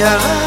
ya.